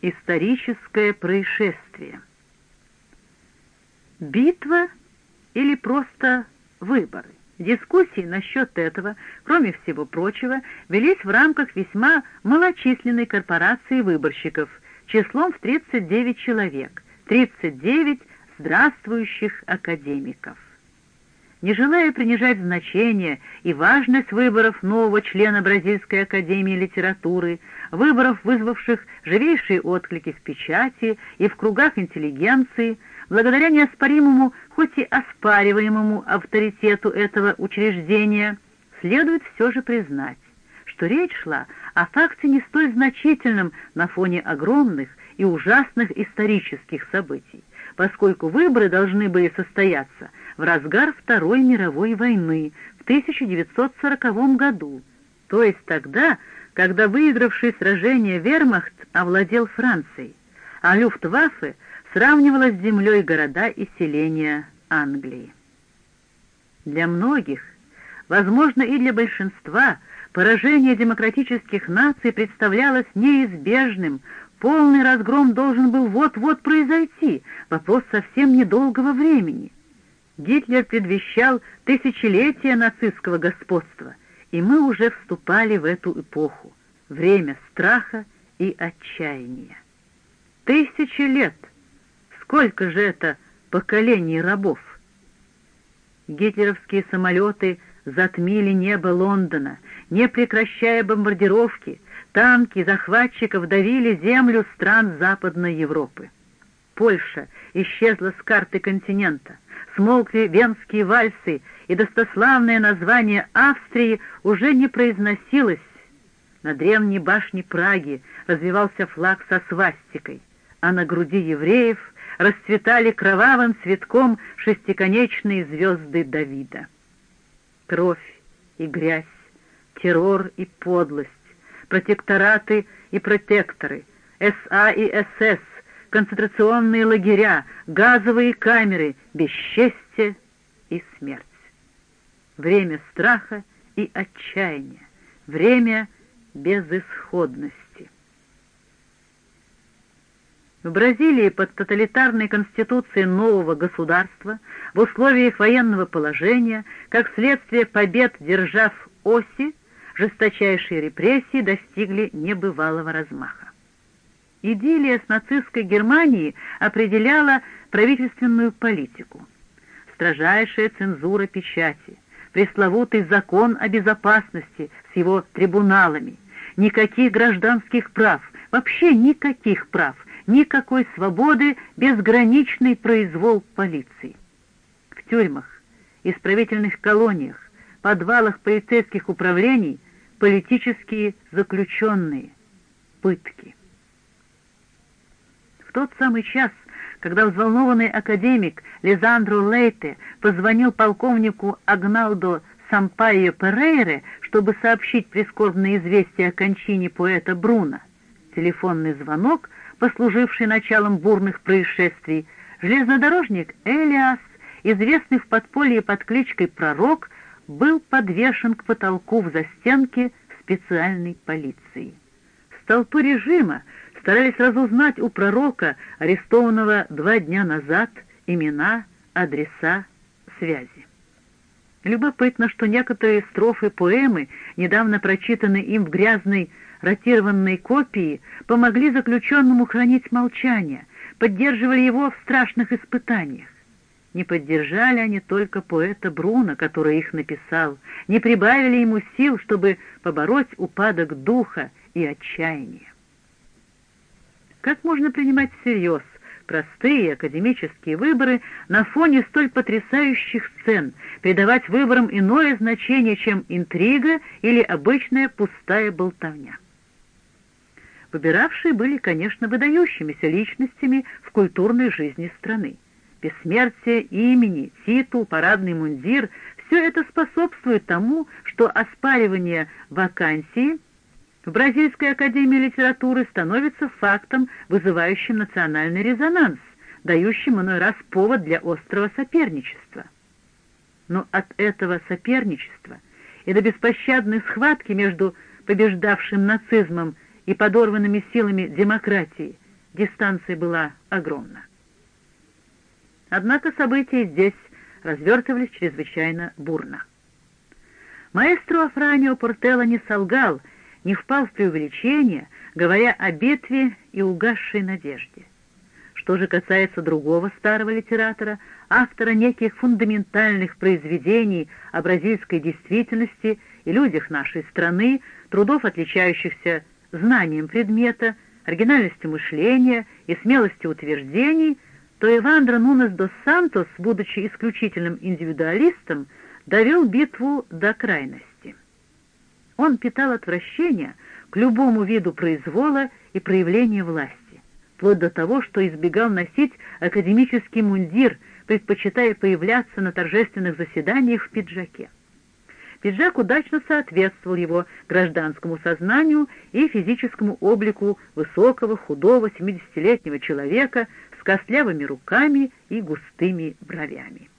Историческое происшествие. Битва или просто выборы? Дискуссии насчет этого, кроме всего прочего, велись в рамках весьма малочисленной корпорации выборщиков, числом в 39 человек, 39 здравствующих академиков. Не желая принижать значение и важность выборов нового члена Бразильской академии литературы, выборов, вызвавших живейшие отклики в печати и в кругах интеллигенции, благодаря неоспоримому, хоть и оспариваемому авторитету этого учреждения, следует все же признать, что речь шла о факте не столь значительном на фоне огромных и ужасных исторических событий, поскольку выборы должны были состояться в разгар Второй мировой войны в 1940 году, то есть тогда, когда выигравший сражение вермахт овладел Францией, а Люфтваффе сравнивала с землей города и селения Англии. Для многих, возможно и для большинства, поражение демократических наций представлялось неизбежным, полный разгром должен был вот-вот произойти, вопрос совсем недолгого времени — Гитлер предвещал тысячелетия нацистского господства, и мы уже вступали в эту эпоху, время страха и отчаяния. Тысячи лет! Сколько же это поколений рабов? Гитлеровские самолеты затмили небо Лондона, не прекращая бомбардировки, танки захватчиков давили землю стран Западной Европы. Польша исчезла с карты континента — смолкли венские вальсы, и достославное название Австрии уже не произносилось. На древней башне Праги развивался флаг со свастикой, а на груди евреев расцветали кровавым цветком шестиконечные звезды Давида. Кровь и грязь, террор и подлость, протектораты и протекторы, СА и СС, концентрационные лагеря, газовые камеры, бесчестие и смерть. Время страха и отчаяния, время безысходности. В Бразилии под тоталитарной конституцией нового государства, в условиях военного положения, как следствие побед держав оси, жесточайшие репрессии достигли небывалого размаха. Идиллия с нацистской Германией определяла правительственную политику. Строжайшая цензура печати, пресловутый закон о безопасности с его трибуналами, никаких гражданских прав, вообще никаких прав, никакой свободы, безграничный произвол полиции. В тюрьмах, исправительных колониях, подвалах полицейских управлений политические заключенные, пытки тот самый час, когда взволнованный академик Лизандро Лейте позвонил полковнику Агналдо Сампайо Перейре, чтобы сообщить прискорбное известие о кончине поэта Бруна. Телефонный звонок, послуживший началом бурных происшествий, железнодорожник Элиас, известный в подполье под кличкой «Пророк», был подвешен к потолку в застенке специальной полиции. Столпы режима, старались разузнать у пророка, арестованного два дня назад, имена, адреса, связи. Любопытно, что некоторые строфы поэмы, недавно прочитанные им в грязной ротированной копии, помогли заключенному хранить молчание, поддерживали его в страшных испытаниях. Не поддержали они только поэта Бруна, который их написал, не прибавили ему сил, чтобы побороть упадок духа и отчаяния. Как можно принимать всерьез простые академические выборы на фоне столь потрясающих сцен, придавать выборам иное значение, чем интрига или обычная пустая болтовня? Выбиравшие были, конечно, выдающимися личностями в культурной жизни страны. Бессмертие имени, титул, парадный мундир — все это способствует тому, что оспаривание вакансии — в Бразильской академии литературы становится фактом, вызывающим национальный резонанс, дающим иной раз повод для острого соперничества. Но от этого соперничества и до беспощадной схватки между побеждавшим нацизмом и подорванными силами демократии дистанция была огромна. Однако события здесь развертывались чрезвычайно бурно. Маэстро Афранио Портелло не солгал, не впал в преувеличение, говоря о битве и угасшей надежде. Что же касается другого старого литератора, автора неких фундаментальных произведений о бразильской действительности и людях нашей страны, трудов, отличающихся знанием предмета, оригинальностью мышления и смелостью утверждений, то Ивандро Нунес дос Сантос, будучи исключительным индивидуалистом, довел битву до крайности. Он питал отвращение к любому виду произвола и проявления власти, вплоть до того, что избегал носить академический мундир, предпочитая появляться на торжественных заседаниях в пиджаке. Пиджак удачно соответствовал его гражданскому сознанию и физическому облику высокого, худого, 70-летнего человека с костлявыми руками и густыми бровями.